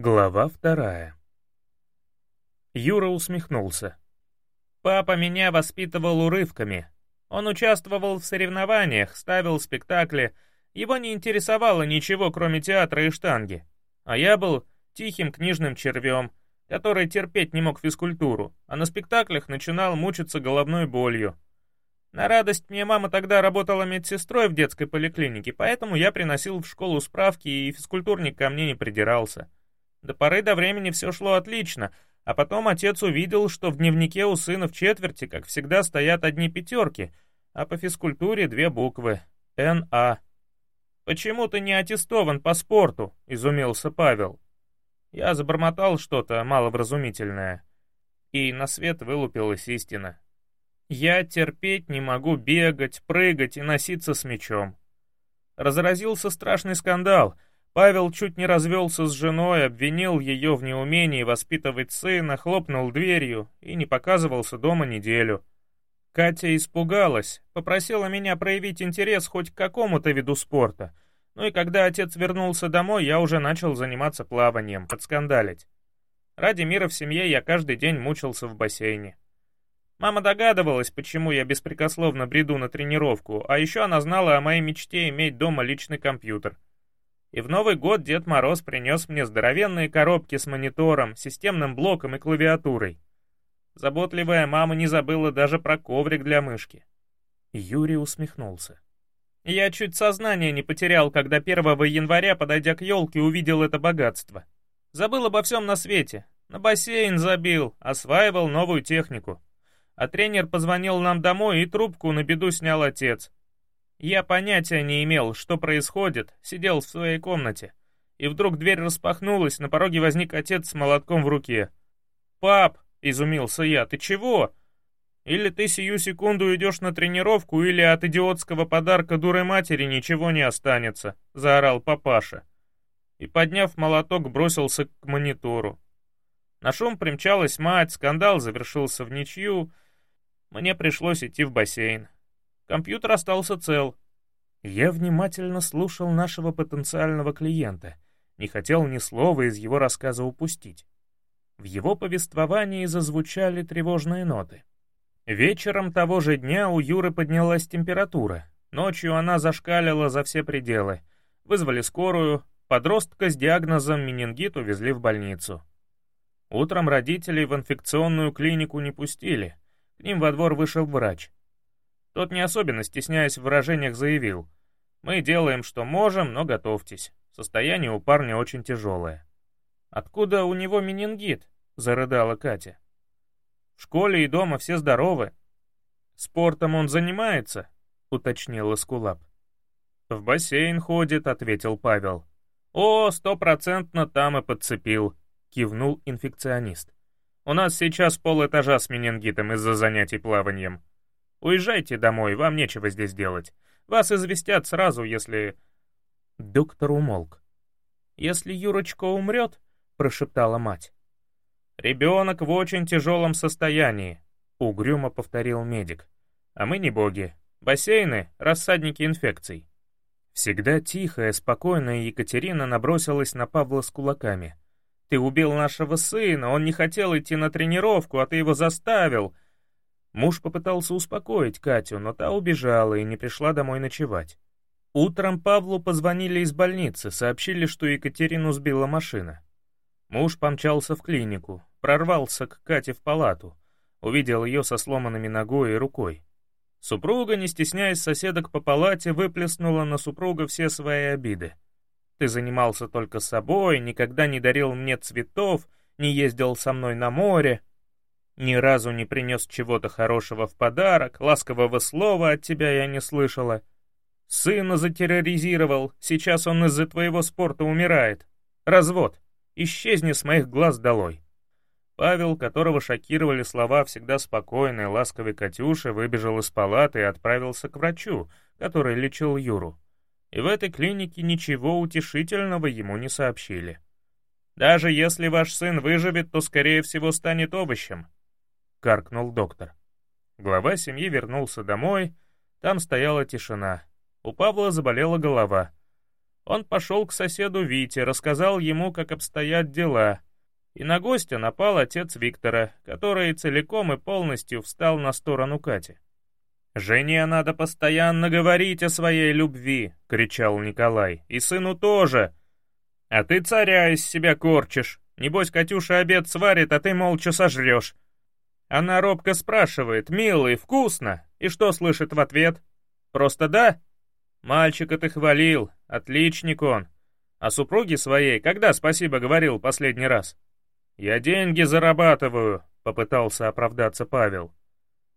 Глава вторая. Юра усмехнулся. «Папа меня воспитывал урывками. Он участвовал в соревнованиях, ставил спектакли. Его не интересовало ничего, кроме театра и штанги. А я был тихим книжным червем, который терпеть не мог физкультуру, а на спектаклях начинал мучиться головной болью. На радость мне мама тогда работала медсестрой в детской поликлинике, поэтому я приносил в школу справки, и физкультурник ко мне не придирался. До поры до времени все шло отлично, а потом отец увидел, что в дневнике у сына в четверти, как всегда, стоят одни пятерки, а по физкультуре две буквы — Н.А. «Почему ты не аттестован по спорту?» — изумился Павел. Я забормотал что-то маловразумительное, и на свет вылупилась истина. Я терпеть не могу бегать, прыгать и носиться с мячом. Разразился страшный скандал — Павел чуть не развелся с женой, обвинил ее в неумении воспитывать сына, хлопнул дверью и не показывался дома неделю. Катя испугалась, попросила меня проявить интерес хоть к какому-то виду спорта. Ну и когда отец вернулся домой, я уже начал заниматься плаванием, подскандалить. Ради мира в семье я каждый день мучился в бассейне. Мама догадывалась, почему я беспрекословно бреду на тренировку, а еще она знала о моей мечте иметь дома личный компьютер — и в Новый год Дед Мороз принес мне здоровенные коробки с монитором, системным блоком и клавиатурой. Заботливая мама не забыла даже про коврик для мышки. Юрий усмехнулся. Я чуть сознание не потерял, когда 1 января, подойдя к елке, увидел это богатство. Забыл обо всем на свете. На бассейн забил, осваивал новую технику. А тренер позвонил нам домой, и трубку на беду снял отец. Я понятия не имел, что происходит, сидел в своей комнате. И вдруг дверь распахнулась, на пороге возник отец с молотком в руке. «Пап!» — изумился я. «Ты чего?» «Или ты сию секунду идешь на тренировку, или от идиотского подарка дурой матери ничего не останется», — заорал папаша. И, подняв молоток, бросился к монитору. На шум примчалась мать, скандал завершился в ничью. Мне пришлось идти в бассейн. Компьютер остался цел. Я внимательно слушал нашего потенциального клиента, не хотел ни слова из его рассказа упустить. В его повествовании зазвучали тревожные ноты. Вечером того же дня у Юры поднялась температура. Ночью она зашкалила за все пределы. Вызвали скорую, подростка с диагнозом менингит увезли в больницу. Утром родителей в инфекционную клинику не пустили. К ним во двор вышел врач. Тот не особенно стесняясь в выражениях заявил. «Мы делаем, что можем, но готовьтесь. Состояние у парня очень тяжелое». «Откуда у него менингит?» — зарыдала Катя. «В школе и дома все здоровы». «Спортом он занимается?» — уточнил Эскулап. «В бассейн ходит», — ответил Павел. «О, стопроцентно там и подцепил», — кивнул инфекционист. «У нас сейчас полэтажа с менингитом из-за занятий плаванием. Уезжайте домой, вам нечего здесь делать. Вас известят сразу, если...» Доктор умолк. «Если Юрочка умрет», — прошептала мать. «Ребенок в очень тяжелом состоянии», — угрюмо повторил медик. «А мы не боги. Бассейны — рассадники инфекций». Всегда тихая, спокойная Екатерина набросилась на Павла с кулаками. «Ты убил нашего сына, он не хотел идти на тренировку, а ты его заставил. Муж попытался успокоить Катю, но та убежала и не пришла домой ночевать. Утром Павлу позвонили из больницы, сообщили, что Екатерину сбила машина. Муж помчался в клинику, прорвался к Кате в палату, увидел ее со сломанными ногой и рукой. Супруга, не стесняясь соседок по палате, выплеснула на супруга все свои обиды. «Ты занимался только собой, никогда не дарил мне цветов, не ездил со мной на море, ни разу не принес чего-то хорошего в подарок, ласкового слова от тебя я не слышала. Сына затерроризировал, сейчас он из-за твоего спорта умирает. Развод. Исчезни с моих глаз долой. Павел, которого шокировали слова всегда спокойной, ласковой Катюши, выбежал из палаты и отправился к врачу, который лечил Юру. И в этой клинике ничего утешительного ему не сообщили. Даже если ваш сын выживет, то, скорее всего, станет овощем. — каркнул доктор. Глава семьи вернулся домой, там стояла тишина. У Павла заболела голова. Он пошел к соседу Вите, рассказал ему, как обстоят дела. И на гостя напал отец Виктора, который целиком и полностью встал на сторону Кати. «Жене надо постоянно говорить о своей любви», — кричал Николай, — «и сыну тоже. А ты царя из себя корчишь. Небось, Катюша обед сварит, а ты молча сожрешь». Она робко спрашивает, «Милый, вкусно?» И что слышит в ответ? «Просто да?» Мальчика ты хвалил, отличник он. А супруге своей когда спасибо говорил последний раз? «Я деньги зарабатываю», — попытался оправдаться Павел.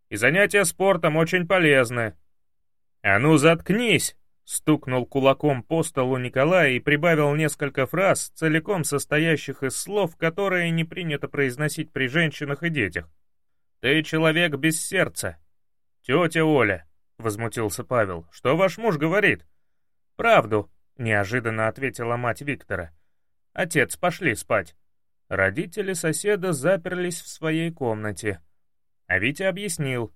«И занятия спортом очень полезны». «А ну заткнись!» — стукнул кулаком по столу Николай и прибавил несколько фраз, целиком состоящих из слов, которые не принято произносить при женщинах и детях. «Ты человек без сердца». «Тетя Оля», — возмутился Павел, — «что ваш муж говорит?» «Правду», — неожиданно ответила мать Виктора. «Отец, пошли спать». Родители соседа заперлись в своей комнате. А Витя объяснил.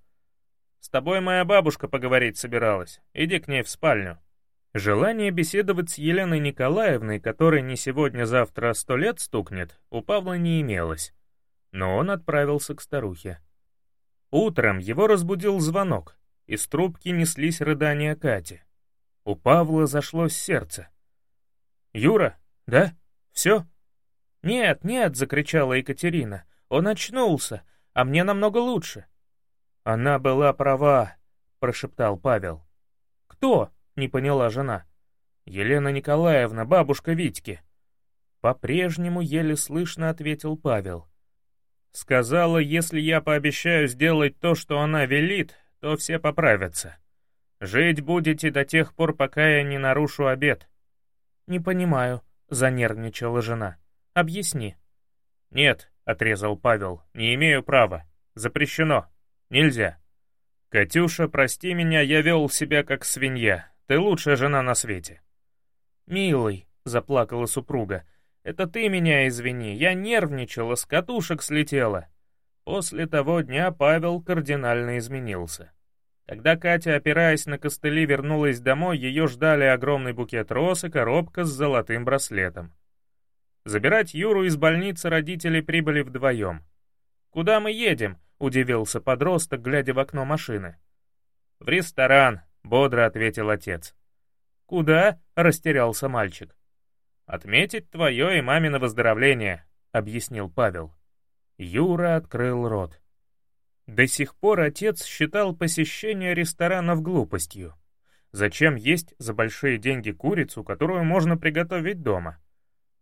«С тобой моя бабушка поговорить собиралась. Иди к ней в спальню». Желание беседовать с Еленой Николаевной, которой не сегодня-завтра сто лет стукнет, у Павла не имелось. Но он отправился к старухе. Утром его разбудил звонок. Из трубки неслись рыдания Кати. У Павла зашлось сердце. «Юра? Да? Все?» «Нет, нет!» — закричала Екатерина. «Он очнулся, а мне намного лучше». «Она была права», — прошептал Павел. «Кто?» — не поняла жена. «Елена Николаевна, бабушка Витьки». По-прежнему еле слышно ответил Павел. «Сказала, если я пообещаю сделать то, что она велит, то все поправятся. Жить будете до тех пор, пока я не нарушу обед». «Не понимаю», — занервничала жена. Объясни». «Нет», — отрезал Павел, — «не имею права. Запрещено. Нельзя». «Катюша, прости меня, я вел себя как свинья. Ты лучшая жена на свете». «Милый», — заплакала супруга, — «это ты меня извини, я нервничала, с катушек слетела». После того дня Павел кардинально изменился. Когда Катя, опираясь на костыли, вернулась домой, ее ждали огромный букет роз и коробка с золотым браслетом. Забирать Юру из больницы родители прибыли вдвоем. «Куда мы едем?» — удивился подросток, глядя в окно машины. «В ресторан», — бодро ответил отец. «Куда?» — растерялся мальчик. «Отметить твое и мамино выздоровление», — объяснил Павел. Юра открыл рот. До сих пор отец считал посещение ресторанов глупостью. Зачем есть за большие деньги курицу, которую можно приготовить дома?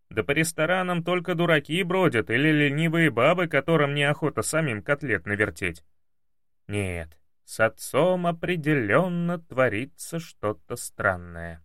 Да по ресторанам только дураки бродят или ленивые бабы, которым неохота самим котлет навертеть. Нет, с отцом определенно творится что-то странное.